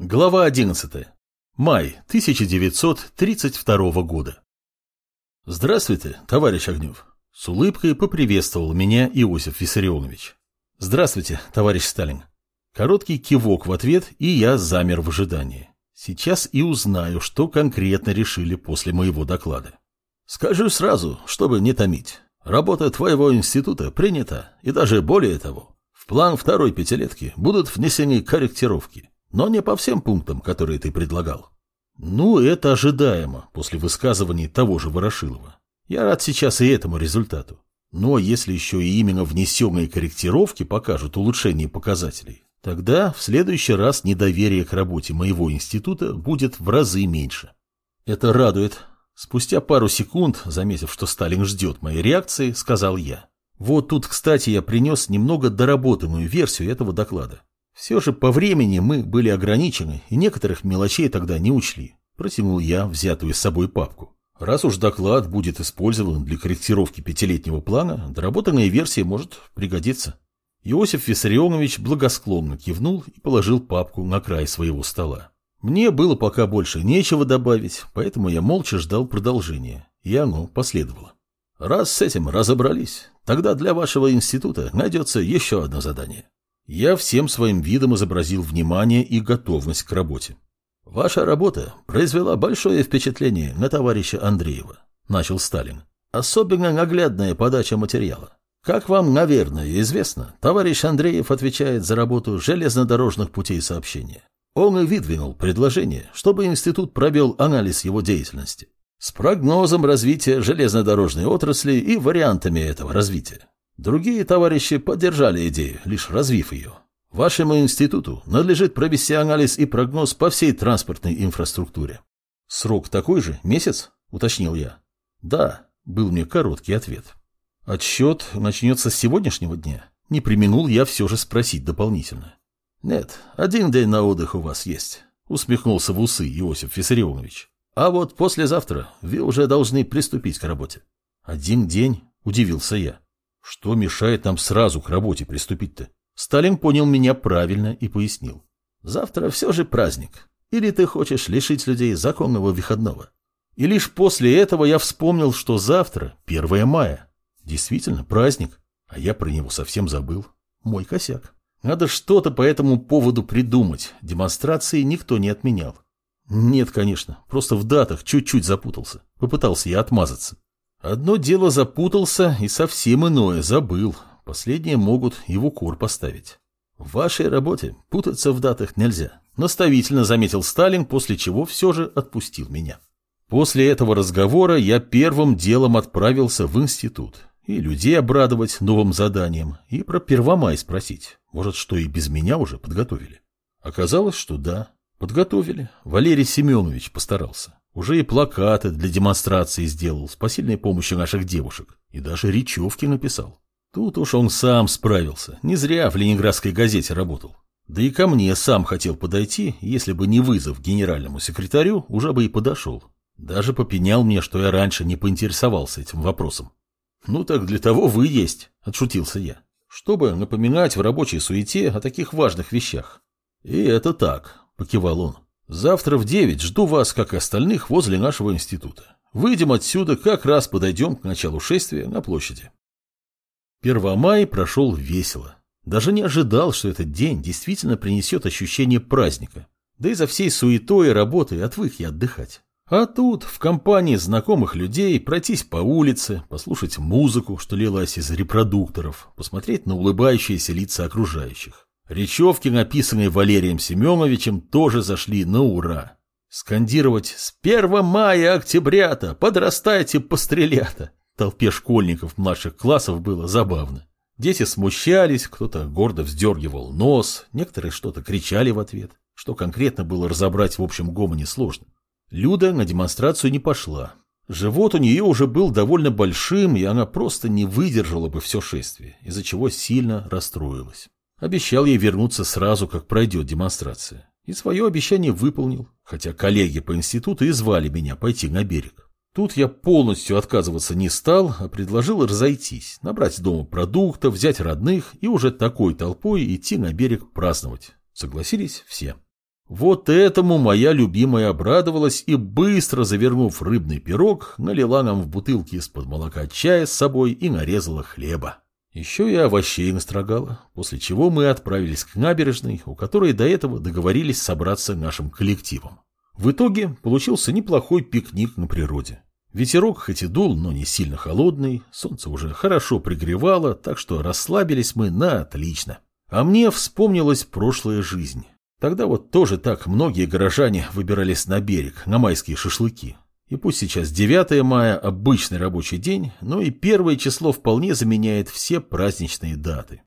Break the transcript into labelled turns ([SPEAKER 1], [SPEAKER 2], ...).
[SPEAKER 1] Глава 11. Май 1932 года. Здравствуйте, товарищ Огнев. С улыбкой поприветствовал меня Иосиф Виссарионович. Здравствуйте, товарищ Сталин. Короткий кивок в ответ, и я замер в ожидании. Сейчас и узнаю, что конкретно решили после моего доклада. Скажу сразу, чтобы не томить. Работа твоего института принята, и даже более того, в план второй пятилетки будут внесены корректировки. Но не по всем пунктам, которые ты предлагал. Ну, это ожидаемо после высказываний того же Ворошилова. Я рад сейчас и этому результату. Но если еще и именно внесенные корректировки покажут улучшение показателей, тогда в следующий раз недоверие к работе моего института будет в разы меньше. Это радует. Спустя пару секунд, заметив, что Сталин ждет моей реакции, сказал я. Вот тут, кстати, я принес немного доработанную версию этого доклада. Все же по времени мы были ограничены, и некоторых мелочей тогда не учли. Протянул я взятую с собой папку. Раз уж доклад будет использован для корректировки пятилетнего плана, доработанная версия может пригодиться. Иосиф Виссарионович благосклонно кивнул и положил папку на край своего стола. Мне было пока больше нечего добавить, поэтому я молча ждал продолжения, и оно последовало. Раз с этим разобрались, тогда для вашего института найдется еще одно задание. Я всем своим видом изобразил внимание и готовность к работе. «Ваша работа произвела большое впечатление на товарища Андреева», – начал Сталин. «Особенно наглядная подача материала. Как вам, наверное, известно, товарищ Андреев отвечает за работу железнодорожных путей сообщения. Он и выдвинул предложение, чтобы институт провел анализ его деятельности с прогнозом развития железнодорожной отрасли и вариантами этого развития. Другие товарищи поддержали идею, лишь развив ее. Вашему институту надлежит провести анализ и прогноз по всей транспортной инфраструктуре. Срок такой же? Месяц? Уточнил я. Да, был мне короткий ответ. Отсчет начнется с сегодняшнего дня. Не применул я все же спросить дополнительно. Нет, один день на отдых у вас есть, усмехнулся в усы Иосиф Виссарионович. А вот послезавтра вы уже должны приступить к работе. Один день, удивился я. Что мешает нам сразу к работе приступить-то? Сталин понял меня правильно и пояснил. Завтра все же праздник. Или ты хочешь лишить людей законного выходного? И лишь после этого я вспомнил, что завтра 1 мая. Действительно, праздник. А я про него совсем забыл. Мой косяк. Надо что-то по этому поводу придумать. Демонстрации никто не отменял. Нет, конечно, просто в датах чуть-чуть запутался. Попытался я отмазаться. Одно дело запутался и совсем иное забыл. Последние могут и в укор поставить. В вашей работе путаться в датах нельзя. Наставительно заметил Сталин, после чего все же отпустил меня. После этого разговора я первым делом отправился в институт. И людей обрадовать новым заданием, и про Первомай спросить. Может, что и без меня уже подготовили. Оказалось, что да, подготовили. Валерий Семенович постарался. Уже и плакаты для демонстрации сделал с посильной помощью наших девушек. И даже речевки написал. Тут уж он сам справился. Не зря в ленинградской газете работал. Да и ко мне сам хотел подойти, если бы не вызов генеральному секретарю, уже бы и подошел. Даже попенял мне, что я раньше не поинтересовался этим вопросом. «Ну так для того вы есть», — отшутился я. «Чтобы напоминать в рабочей суете о таких важных вещах». «И это так», — покивал он. Завтра в девять жду вас, как остальных, возле нашего института. Выйдем отсюда, как раз подойдем к началу шествия на площади. Первомай прошел весело. Даже не ожидал, что этот день действительно принесет ощущение праздника. Да и за всей суетой и работой отвык я отдыхать. А тут, в компании знакомых людей, пройтись по улице, послушать музыку, что лилась из репродукторов, посмотреть на улыбающиеся лица окружающих. Речевки, написанные Валерием Семеновичем, тоже зашли на ура. Скандировать «С 1 мая октябрята! Подрастайте, пострелята!» Толпе школьников младших классов было забавно. Дети смущались, кто-то гордо вздергивал нос, некоторые что-то кричали в ответ. Что конкретно было разобрать в общем гомоне сложно. Люда на демонстрацию не пошла. Живот у нее уже был довольно большим, и она просто не выдержала бы все шествие, из-за чего сильно расстроилась. Обещал ей вернуться сразу, как пройдет демонстрация. И свое обещание выполнил, хотя коллеги по институту и звали меня пойти на берег. Тут я полностью отказываться не стал, а предложил разойтись, набрать дома продуктов, взять родных и уже такой толпой идти на берег праздновать. Согласились все. Вот этому моя любимая обрадовалась и, быстро завернув рыбный пирог, налила нам в бутылки из-под молока чая с собой и нарезала хлеба. Еще и овощей настрогала, после чего мы отправились к набережной, у которой до этого договорились собраться нашим коллективом. В итоге получился неплохой пикник на природе. Ветерок хоть и дул, но не сильно холодный, солнце уже хорошо пригревало, так что расслабились мы на отлично. А мне вспомнилась прошлая жизнь. Тогда вот тоже так многие горожане выбирались на берег, на майские шашлыки. И пусть сейчас 9 мая – обычный рабочий день, но и первое число вполне заменяет все праздничные даты.